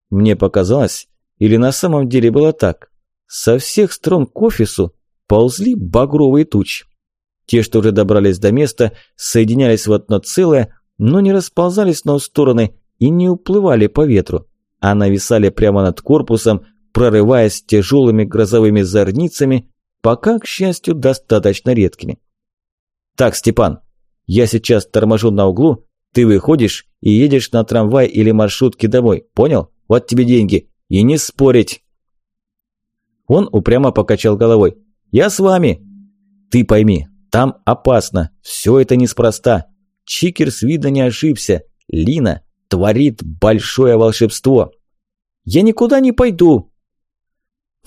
S1: Мне показалось, или на самом деле было так, со всех сторон к офису ползли багровые тучи. Те, что уже добрались до места, соединялись в одно целое, но не расползались на стороны и не уплывали по ветру, а нависали прямо над корпусом, прорываясь тяжелыми грозовыми зорницами, пока, к счастью, достаточно редкими. «Так, Степан, я сейчас торможу на углу, ты выходишь и едешь на трамвай или маршрутке домой, понял? Вот тебе деньги. И не спорить!» Он упрямо покачал головой. «Я с вами!» «Ты пойми, там опасно, все это неспроста. Чикерс, видно, не ошибся. Лина творит большое волшебство. Я никуда не пойду!»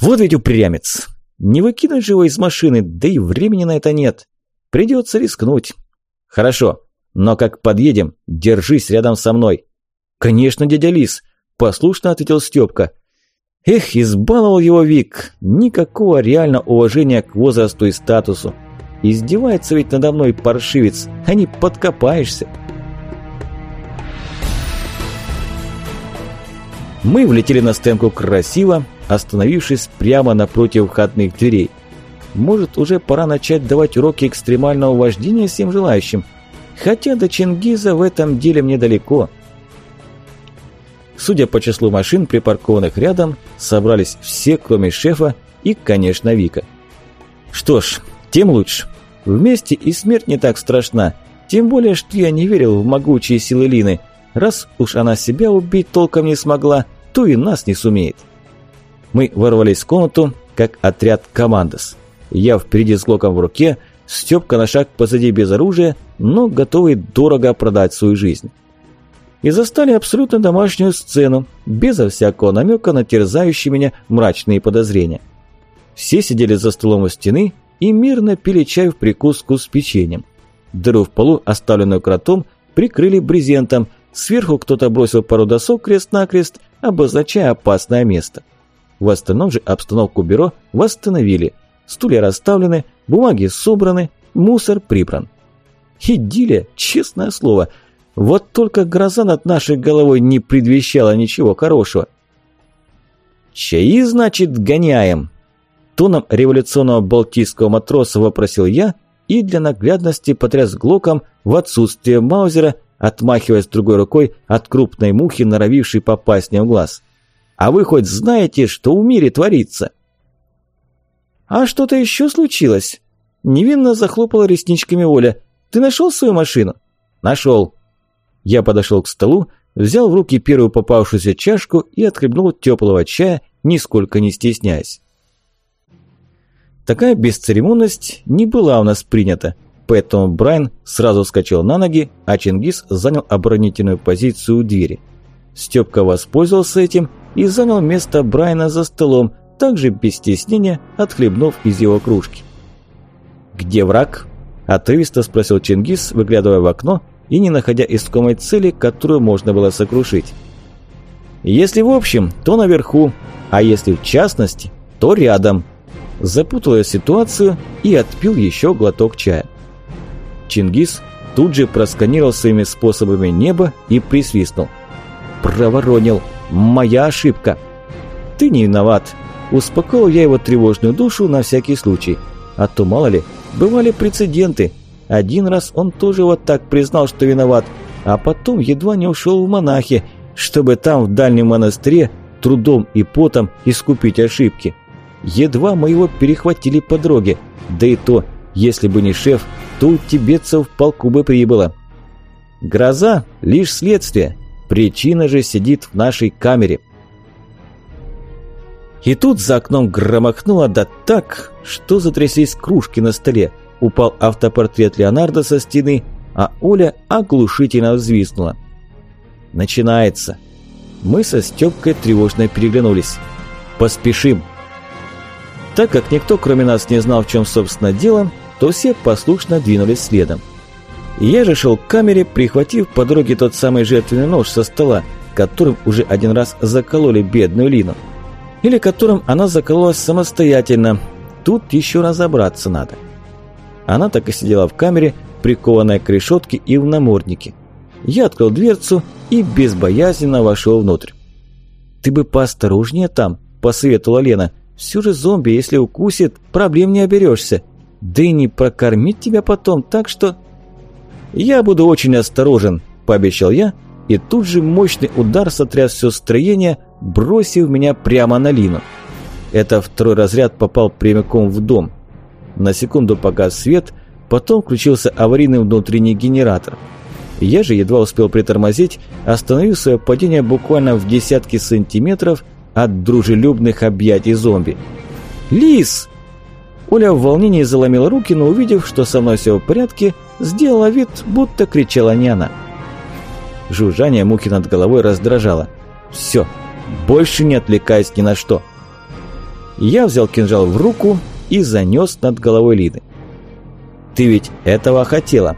S1: «Вот ведь упрямец! Не выкинуть же его из машины, да и времени на это нет!» Придется рискнуть. Хорошо, но как подъедем, держись рядом со мной. Конечно, дядя Лис, послушно ответил Степка. Эх, избаловал его Вик. Никакого реально уважения к возрасту и статусу. Издевается ведь надо мной паршивец, а не подкопаешься. Мы влетели на стенку красиво, остановившись прямо напротив входных дверей. Может, уже пора начать давать уроки экстремального вождения всем желающим. Хотя до Чингиза в этом деле мне далеко. Судя по числу машин, припаркованных рядом, собрались все, кроме шефа и, конечно, Вика. Что ж, тем лучше. Вместе и смерть не так страшна. Тем более, что я не верил в могучие силы Лины. Раз уж она себя убить толком не смогла, то и нас не сумеет. Мы ворвались в комнату, как отряд «Командос». Я впереди с глоком в руке, Степка на шаг позади без оружия, но готовый дорого продать свою жизнь. И застали абсолютно домашнюю сцену, безо всякого намека на терзающие меня мрачные подозрения. Все сидели за столом у стены и мирно пили чай в прикуску с печеньем. Дыру в полу, оставленную кротом, прикрыли брезентом, сверху кто-то бросил пару досок крест-накрест, обозначая опасное место. В остальном же обстановку бюро восстановили. Стулья расставлены, бумаги собраны, мусор прибран. Идиллия, честное слово. Вот только гроза над нашей головой не предвещала ничего хорошего. «Чаи, значит, гоняем?» Тоном революционного балтийского матроса вопросил я и для наглядности потряс глоком в отсутствие Маузера, отмахиваясь другой рукой от крупной мухи, норовившей попасть мне в глаз. А вы хоть знаете, что в мире творится?» «А что-то еще случилось?» Невинно захлопала ресничками Оля. «Ты нашел свою машину?» «Нашел». Я подошел к столу, взял в руки первую попавшуюся чашку и отхлебнул теплого чая, нисколько не стесняясь. Такая бесцеремонность не была у нас принята, поэтому Брайан сразу вскочил на ноги, а Чингис занял оборонительную позицию у двери. Степка воспользовался этим и занял место Брайана за столом, также без стеснения отхлебнув из его кружки. «Где враг?» – отрывисто спросил Чингис, выглядывая в окно и не находя искомой цели, которую можно было сокрушить. «Если в общем, то наверху, а если в частности, то рядом». Запутал я ситуацию и отпил еще глоток чая. Чингис тут же просканировал своими способами небо и присвистнул. «Проворонил!» Моя ошибка. Ты не виноват. Успокоил я его тревожную душу на всякий случай. А то, мало ли, бывали прецеденты. Один раз он тоже вот так признал, что виноват, а потом едва не ушел в монахи, чтобы там, в дальнем монастыре, трудом и потом искупить ошибки. Едва мы его перехватили по дороге, да и то, если бы не шеф, то у тибетцев в полку бы прибыло. Гроза – лишь следствие, Причина же сидит в нашей камере. И тут за окном громохнуло да так, что затряслись кружки на столе. Упал автопортрет Леонардо со стены, а Оля оглушительно взвизгнула. Начинается. Мы со Стёпкой тревожно переглянулись. Поспешим. Так как никто кроме нас не знал, в чем собственно дело, то все послушно двинулись следом. Я же шел к камере, прихватив по дороге тот самый жертвенный нож со стола, которым уже один раз закололи бедную Лину. Или которым она закололась самостоятельно. Тут еще разобраться надо. Она так и сидела в камере, прикованная к решетке и в наморднике. Я открыл дверцу и безбоязненно вошел внутрь. «Ты бы поосторожнее там», – посоветовала Лена. «Все же зомби, если укусит, проблем не оберешься. Да и не прокормить тебя потом, так что...» «Я буду очень осторожен», – пообещал я, и тут же мощный удар сотряс все строение, бросив меня прямо на Лину. Это второй разряд попал прямиком в дом. На секунду погас свет, потом включился аварийный внутренний генератор. Я же едва успел притормозить, остановив свое падение буквально в десятки сантиметров от дружелюбных объятий зомби. «Лис!» Оля в волнении заломила руки, но увидев, что со мной все в порядке, сделала вид, будто кричала не она. Жужжание мухи над головой раздражало. «Все, больше не отвлекаясь ни на что». Я взял кинжал в руку и занес над головой Лиды. «Ты ведь этого хотела!»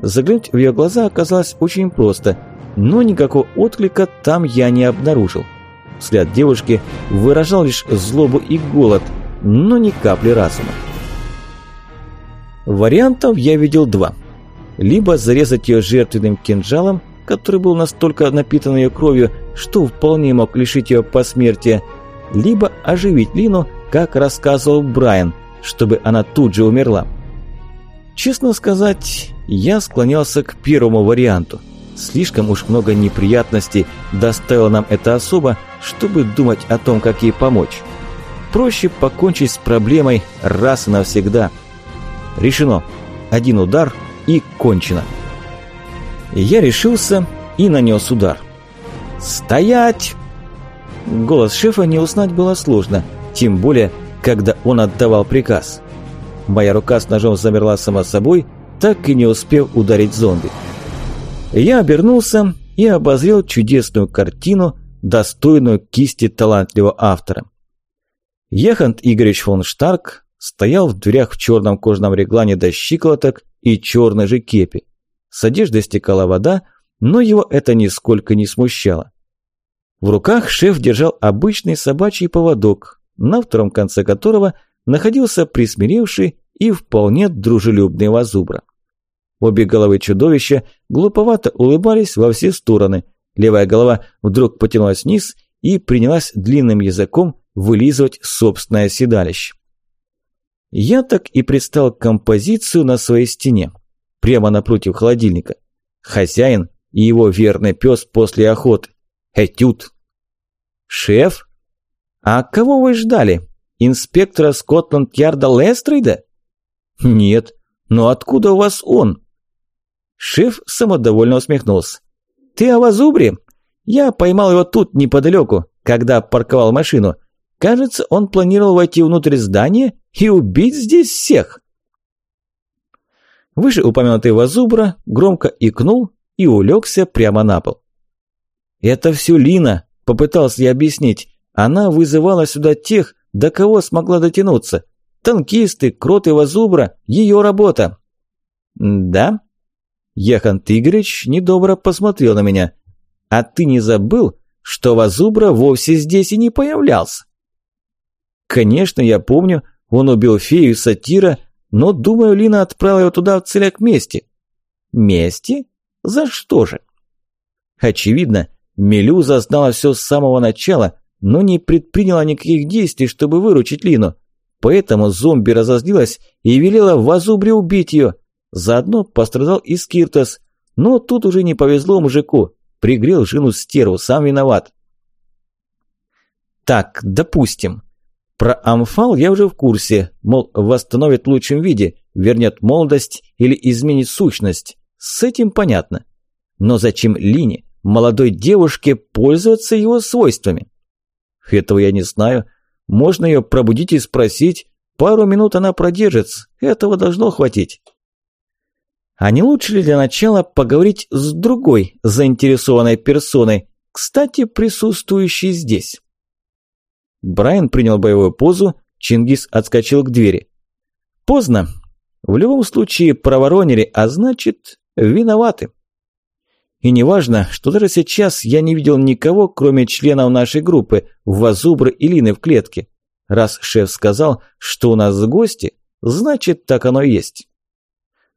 S1: Заглянуть в ее глаза оказалось очень просто, но никакого отклика там я не обнаружил. Взгляд девушки выражал лишь злобу и голод – но ни капли разума. Вариантов я видел два. Либо зарезать ее жертвенным кинжалом, который был настолько напитан ее кровью, что вполне мог лишить ее посмертия, либо оживить Лину, как рассказывал Брайан, чтобы она тут же умерла. Честно сказать, я склонялся к первому варианту. Слишком уж много неприятностей доставила нам эта особа, чтобы думать о том, как ей помочь. Проще покончить с проблемой раз и навсегда. Решено. Один удар и кончено. Я решился и нанес удар. «Стоять!» Голос шефа не узнать было сложно, тем более, когда он отдавал приказ. Моя рука с ножом замерла сама собой, так и не успев ударить зомби. Я обернулся и обозрел чудесную картину, достойную кисти талантливого автора. Ехант Игоревич фон Штарк стоял в дверях в черном кожаном реглане до щиколоток и черной же кепи. С одежды стекала вода, но его это нисколько не смущало. В руках шеф держал обычный собачий поводок, на втором конце которого находился присмиревший и вполне дружелюбный Вазубра. Обе головы чудовища глуповато улыбались во все стороны. Левая голова вдруг потянулась вниз и принялась длинным языком вылизывать собственное седалище. Я так и представил композицию на своей стене, прямо напротив холодильника. Хозяин и его верный пес после охоты. Этюд. «Шеф? А кого вы ждали? Инспектора Скотланд-Ярда Лестрейда?» «Нет. Но откуда у вас он?» Шеф самодовольно усмехнулся. «Ты о Вазубре? Я поймал его тут, неподалеку, когда парковал машину. Кажется, он планировал войти внутрь здания и убить здесь всех». Выше упомянутый Вазубра громко икнул и улегся прямо на пол. «Это все Лина», – попытался я объяснить. «Она вызывала сюда тех, до кого смогла дотянуться. Танкисты, кроты Вазубра – ее работа». «Да?» Яхан Игоревич недобро посмотрел на меня. «А ты не забыл, что Вазубра вовсе здесь и не появлялся?» «Конечно, я помню, он убил фею сатира, но, думаю, Лина отправила его туда в целях мести». «Мести? За что же?» Очевидно, Мелюза знала все с самого начала, но не предприняла никаких действий, чтобы выручить Лину. Поэтому зомби разозлилась и велела Вазубре убить ее, Заодно пострадал и Скиртос, но тут уже не повезло мужику. Пригрел жену стерву, сам виноват. Так, допустим. Про амфал я уже в курсе, мол, восстановит в лучшем виде, вернет молодость или изменит сущность. С этим понятно. Но зачем Лине, молодой девушке, пользоваться его свойствами? Этого я не знаю. Можно ее пробудить и спросить. Пару минут она продержится, этого должно хватить. А не лучше ли для начала поговорить с другой заинтересованной персоной, кстати, присутствующей здесь? Брайан принял боевую позу, Чингис отскочил к двери. Поздно. В любом случае проворонили, а значит, виноваты. И неважно, что даже сейчас я не видел никого, кроме членов нашей группы, Вазубры и Лины в клетке. Раз шеф сказал, что у нас гости, значит, так оно и есть.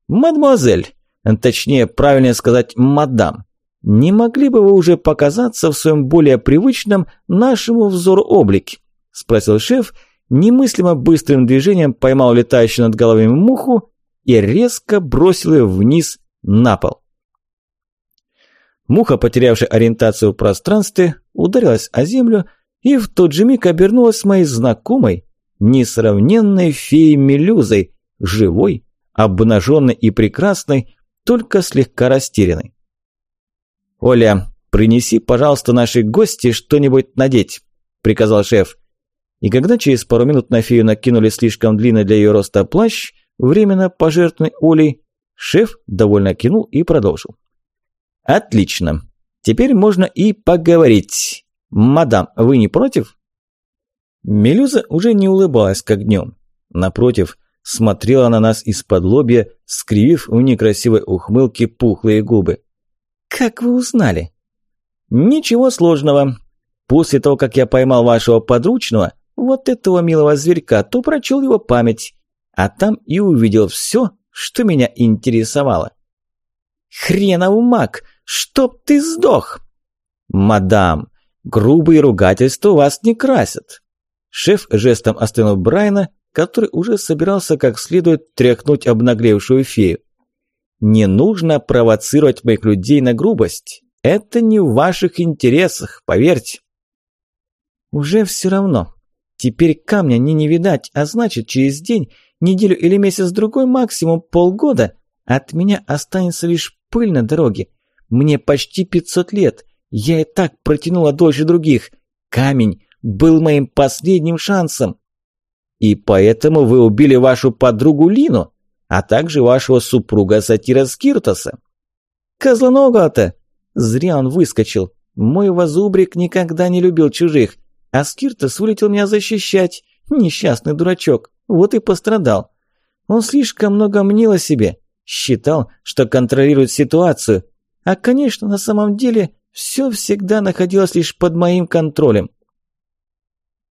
S1: «Мадемуазель, точнее, правильнее сказать, мадам, не могли бы вы уже показаться в своем более привычном нашему взору облике?» – спросил шеф, немыслимо быстрым движением поймал летающую над головами муху и резко бросил ее вниз на пол. Муха, потерявшая ориентацию в пространстве, ударилась о землю и в тот же миг обернулась моей знакомой, несравненной феей Мелюзой, живой, обнаженной и прекрасной, только слегка растерянной. «Оля, принеси, пожалуйста, нашей гости что-нибудь надеть», – приказал шеф. И когда через пару минут на фею накинули слишком длинный для ее роста плащ, временно пожертвованный Олей, шеф довольно кинул и продолжил. «Отлично. Теперь можно и поговорить. Мадам, вы не против?» Мелюза уже не улыбалась, как днем. Напротив, смотрела на нас из-под лобья, скривив в некрасивой ухмылке пухлые губы. «Как вы узнали?» «Ничего сложного. После того, как я поймал вашего подручного, вот этого милого зверька, то прочел его память, а там и увидел все, что меня интересовало». «Хренов маг! Чтоб ты сдох!» «Мадам, грубые ругательства вас не красят!» Шеф жестом остановил Брайана который уже собирался как следует тряхнуть обнаглевшую фею. «Не нужно провоцировать моих людей на грубость. Это не в ваших интересах, поверьте». «Уже все равно. Теперь камня не не видать, а значит, через день, неделю или месяц-другой, максимум полгода, от меня останется лишь пыль на дороге. Мне почти 500 лет. Я и так протянула дольше других. Камень был моим последним шансом. И поэтому вы убили вашу подругу Лину, а также вашего супруга Сатира Скиртоса. Козлоногого-то! Зря он выскочил. Мой Вазубрик никогда не любил чужих, а Скиртос вылетел меня защищать. Несчастный дурачок. Вот и пострадал. Он слишком много мнил о себе. Считал, что контролирует ситуацию. А, конечно, на самом деле все всегда находилось лишь под моим контролем.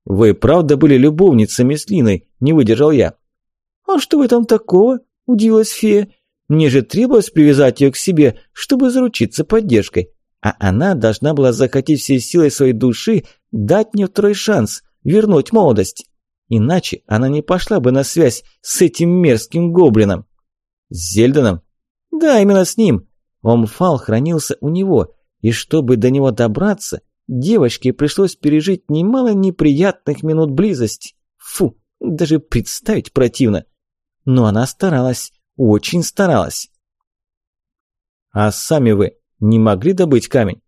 S1: «Вы правда были любовницами с Линой?» – не выдержал я. «А что в этом такого?» – удивилась фея. «Мне же требовалось привязать ее к себе, чтобы заручиться поддержкой. А она должна была захотеть всей силой своей души дать мне второй шанс, вернуть молодость. Иначе она не пошла бы на связь с этим мерзким гоблином». «С Зельданом?» «Да, именно с ним. Омфал хранился у него, и чтобы до него добраться, девочке пришлось пережить немало неприятных минут близости. Фу, даже представить противно. Но она старалась, очень старалась. А сами вы не могли добыть камень?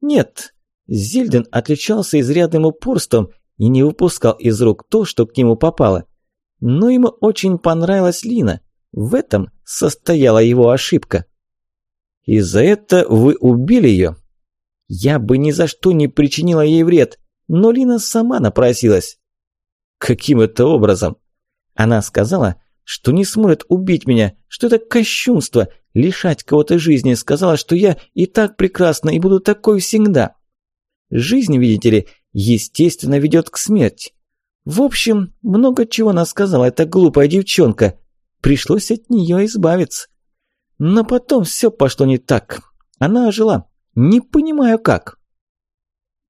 S1: Нет, Зельден отличался изрядным упорством и не выпускал из рук то, что к нему попало. Но ему очень понравилась Лина. В этом состояла его ошибка. И за это вы убили ее? Я бы ни за что не причинила ей вред, но Лина сама напросилась. Каким это образом? Она сказала, что не сможет убить меня, что это кощунство, лишать кого-то жизни, сказала, что я и так прекрасна и буду такой всегда. Жизнь, видите ли, естественно ведет к смерти. В общем, много чего она сказала, эта глупая девчонка. Пришлось от нее избавиться. Но потом все пошло не так. Она ожила. Не понимаю как.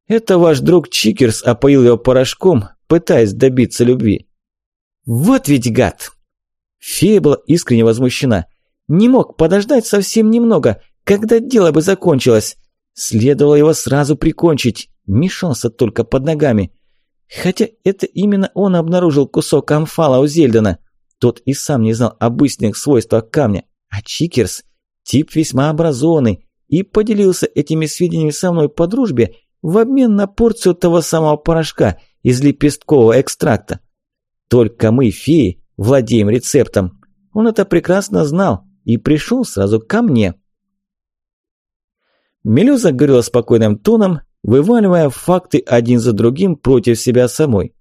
S1: Это ваш друг Чикерс опоил его порошком, пытаясь добиться любви. Вот ведь гад! Фея была искренне возмущена. Не мог подождать совсем немного, когда дело бы закончилось. Следовало его сразу прикончить, мешался только под ногами. Хотя это именно он обнаружил кусок амфала у Зельдена. Тот и сам не знал об истинных свойствах камня. А Чикерс – тип весьма образованный и поделился этими сведениями со мной по дружбе в обмен на порцию того самого порошка из лепесткового экстракта. Только мы, феи, владеем рецептом. Он это прекрасно знал и пришел сразу ко мне. Мелюза говорила спокойным тоном, вываливая факты один за другим против себя самой.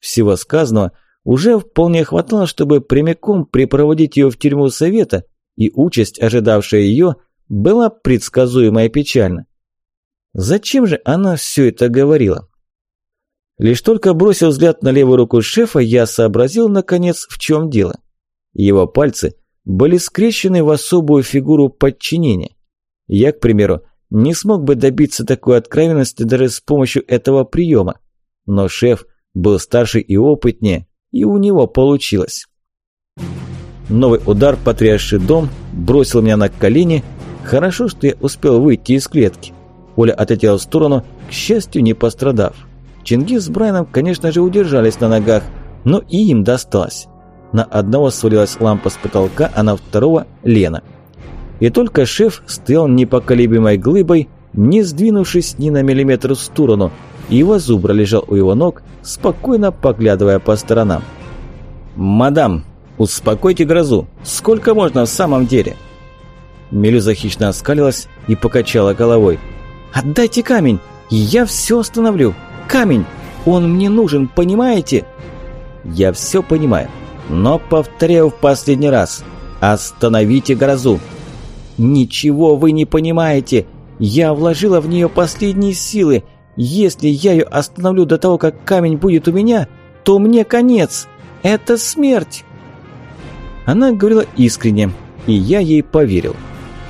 S1: Всего сказанного уже вполне хватало, чтобы прямиком припроводить ее в тюрьму совета и участь, ожидавшая ее, была предсказуема и печальна. Зачем же она все это говорила? Лишь только бросил взгляд на левую руку шефа, я сообразил, наконец, в чем дело. Его пальцы были скрещены в особую фигуру подчинения. Я, к примеру, не смог бы добиться такой откровенности даже с помощью этого приема. Но шеф был старше и опытнее, и у него получилось. Новый удар, потрясший дом, бросил меня на колени. Хорошо, что я успел выйти из клетки. Оля отлетела в сторону, к счастью, не пострадав. Чингис с Брайаном, конечно же, удержались на ногах, но и им досталось. На одного свалилась лампа с потолка, а на второго – Лена. И только шеф стоял непоколебимой глыбой, не сдвинувшись ни на миллиметр в сторону, и его зубра лежал у его ног, спокойно поглядывая по сторонам. «Мадам!» «Успокойте грозу! Сколько можно в самом деле?» Мелюза хищно оскалилась и покачала головой. «Отдайте камень! Я все остановлю! Камень! Он мне нужен, понимаете?» «Я все понимаю, но повторяю в последний раз. Остановите грозу!» «Ничего вы не понимаете! Я вложила в нее последние силы. Если я ее остановлю до того, как камень будет у меня, то мне конец. Это смерть!» Она говорила искренне, и я ей поверил.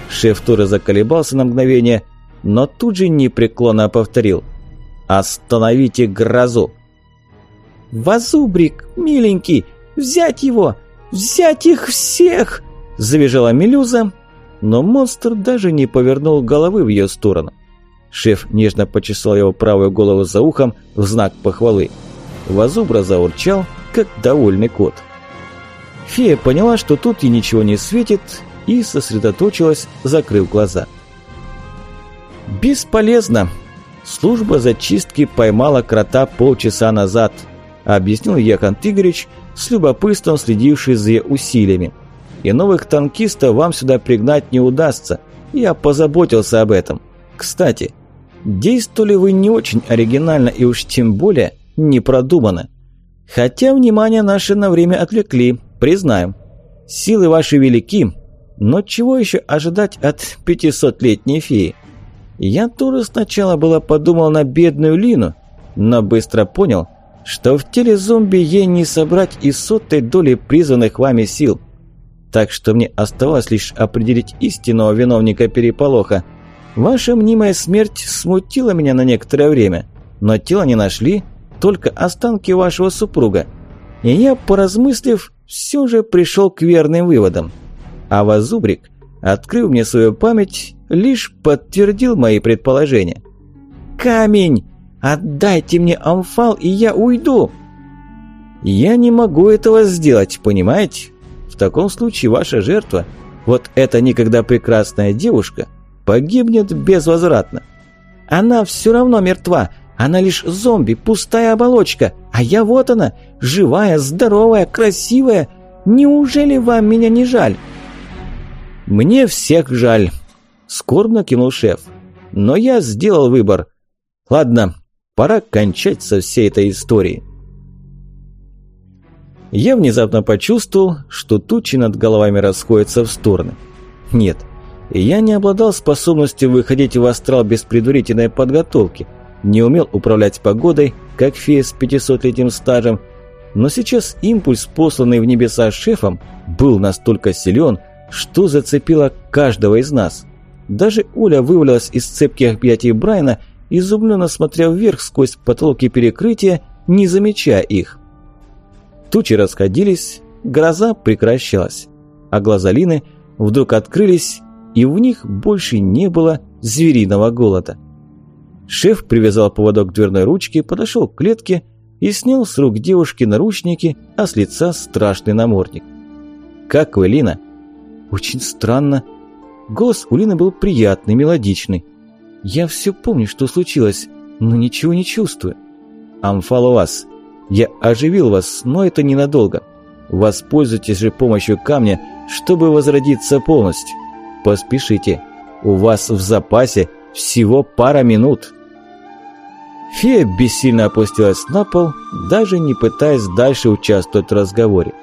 S1: Шеф тоже заколебался на мгновение, но тут же непреклонно повторил. «Остановите грозу!» «Вазубрик, миленький, взять его! Взять их всех!» Завизжала Мелюза, но монстр даже не повернул головы в ее сторону. Шеф нежно почесал его правую голову за ухом в знак похвалы. Вазубра заурчал, как довольный кот. Фея поняла, что тут ей ничего не светит, и сосредоточилась, закрыв глаза. «Бесполезно!» Служба зачистки поймала крота полчаса назад. объяснил Яхан Игоревич, с любопытством следивший за ее усилиями. «И новых танкистов вам сюда пригнать не удастся. Я позаботился об этом. Кстати, действовали вы не очень оригинально и уж тем более не продуманно. Хотя внимание наше на время отвлекли, признаем. Силы ваши велики, но чего еще ожидать от пятисотлетней феи? Я тоже сначала было подумал на бедную Лину, но быстро понял, что в теле зомби ей не собрать и сотой доли призванных вами сил. Так что мне оставалось лишь определить истинного виновника переполоха. Ваша мнимая смерть смутила меня на некоторое время, но тело не нашли, только останки вашего супруга. И я, поразмыслив, все же пришел к верным выводам. А Вазубрик, открыв мне свою память, лишь подтвердил мои предположения. «Камень! Отдайте мне амфал, и я уйду!» «Я не могу этого сделать, понимаете? В таком случае ваша жертва, вот эта никогда прекрасная девушка, погибнет безвозвратно. Она все равно мертва, она лишь зомби, пустая оболочка, а я вот она, живая, здоровая, красивая. Неужели вам меня не жаль?» «Мне всех жаль», – скорбно кивнул шеф. «Но я сделал выбор. Ладно, пора кончать со всей этой историей». Я внезапно почувствовал, что тучи над головами расходятся в стороны. Нет, я не обладал способностью выходить в астрал без предварительной подготовки, не умел управлять погодой, как фея с 500-летним стажем, но сейчас импульс, посланный в небеса шефом, был настолько силен, что зацепило каждого из нас. Даже Оля вывалилась из цепких объятий Брайна, изумленно смотря вверх сквозь потолки перекрытия, не замечая их. Тучи расходились, гроза прекращалась, а глаза Лины вдруг открылись, и в них больше не было звериного голода. Шеф привязал поводок к дверной ручке, подошел к клетке и снял с рук девушки наручники, а с лица страшный намордник. «Как вы, Лина?» «Очень странно». Голос у Лины был приятный, мелодичный. «Я все помню, что случилось, но ничего не чувствую». «Амфал у вас. Я оживил вас, но это ненадолго. Воспользуйтесь же помощью камня, чтобы возродиться полностью. Поспешите. У вас в запасе всего пара минут». Фея бессильно опустилась на пол, даже не пытаясь дальше участвовать в разговоре.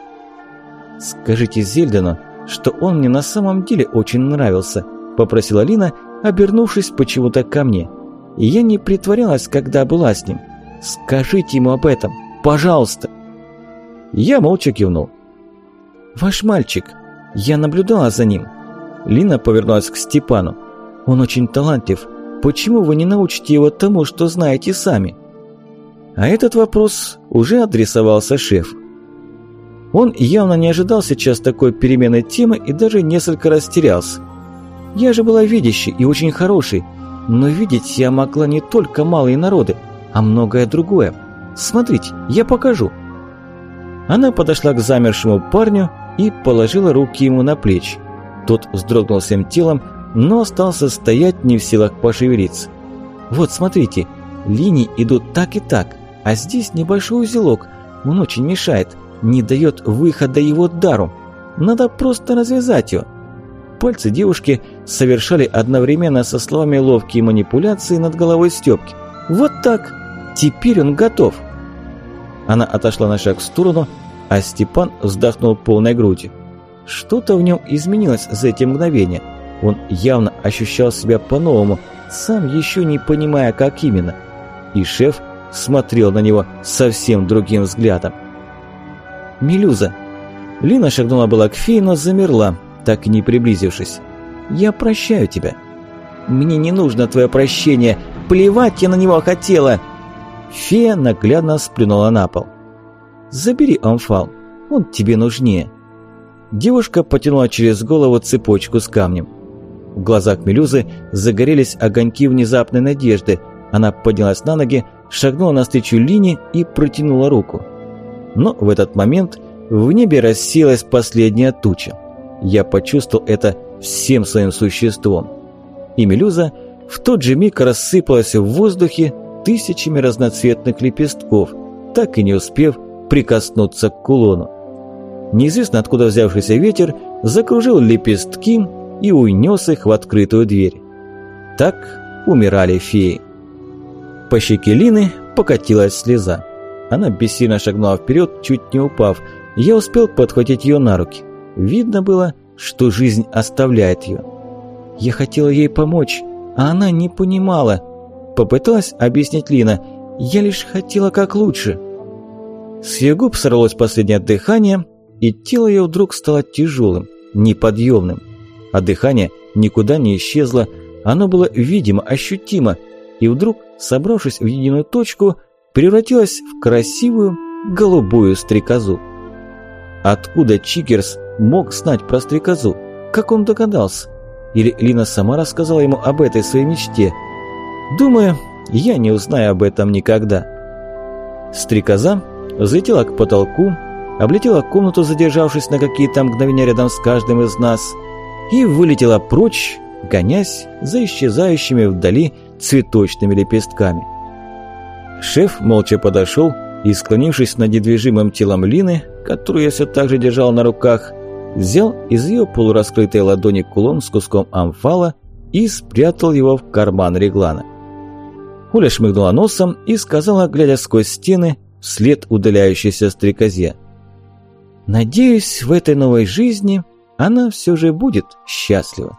S1: «Скажите Зельдену, что он мне на самом деле очень нравился», – попросила Лина, обернувшись почему-то ко мне. И я не притворялась, когда была с ним. «Скажите ему об этом, пожалуйста!» Я молча кивнул. «Ваш мальчик, я наблюдала за ним». Лина повернулась к Степану. «Он очень талантлив. Почему вы не научите его тому, что знаете сами?» А этот вопрос уже адресовался шефу. Он явно не ожидал сейчас такой перемены темы и даже несколько растерялся. Я же была видящей и очень хорошей, но видеть я могла не только малые народы, а многое другое. Смотрите, я покажу. Она подошла к замершему парню и положила руки ему на плечи. Тот вздрогнул всем телом, но остался стоять не в силах пошевелиться. Вот смотрите, линии идут так и так, а здесь небольшой узелок, он очень мешает не дает выхода его дару. Надо просто развязать его. Пальцы девушки совершали одновременно со словами ловкие манипуляции над головой Стёпки. Вот так. Теперь он готов. Она отошла на шаг в сторону, а Степан вздохнул полной грудью. Что-то в нем изменилось за эти мгновения. Он явно ощущал себя по-новому, сам еще не понимая, как именно. И шеф смотрел на него совсем другим взглядом. «Милюза!» Лина шагнула была к фее, но замерла, так и не приблизившись. «Я прощаю тебя». «Мне не нужно твое прощение! Плевать я на него хотела!» Фея наглядно сплюнула на пол. «Забери амфал, он тебе нужнее». Девушка потянула через голову цепочку с камнем. В глазах Мелюзы загорелись огоньки внезапной надежды. Она поднялась на ноги, шагнула навстречу Лине и протянула руку. Но в этот момент в небе рассеялась последняя туча. Я почувствовал это всем своим существом. И Мелюза в тот же миг рассыпалась в воздухе тысячами разноцветных лепестков, так и не успев прикоснуться к кулону. Неизвестно откуда взявшийся ветер закружил лепестки и унес их в открытую дверь. Так умирали феи. По щеке Лины покатилась слеза. Она бессильно шагнула вперед, чуть не упав. Я успел подхватить ее на руки. Видно было, что жизнь оставляет ее. Я хотела ей помочь, а она не понимала. Попыталась объяснить Лина. Я лишь хотела как лучше. С ее губ сорвалось последнее дыхание, и тело ее вдруг стало тяжелым, неподъемным. А дыхание никуда не исчезло, оно было видимо, ощутимо, и вдруг, собравшись в единую точку, превратилось в красивую голубую стрекозу. Откуда Чикерс мог знать про стрекозу? Как он догадался? Или Лина сама рассказала ему об этой своей мечте? Думаю, я не узнаю об этом никогда. Стрекоза взлетела к потолку, облетела комнату, задержавшись на какие-то мгновения рядом с каждым из нас, и вылетела прочь, гонясь за исчезающими вдали цветочными лепестками. Шеф молча подошел и, склонившись над недвижимым телом Лины, которую я все так же держал на руках, взял из ее полураскрытой ладони кулон с куском амфала и спрятал его в карман реглана. Оля шмыгнула носом и сказала, глядя сквозь стены, вслед удаляющейся стрекозе. «Надеюсь, в этой новой жизни она все же будет счастлива».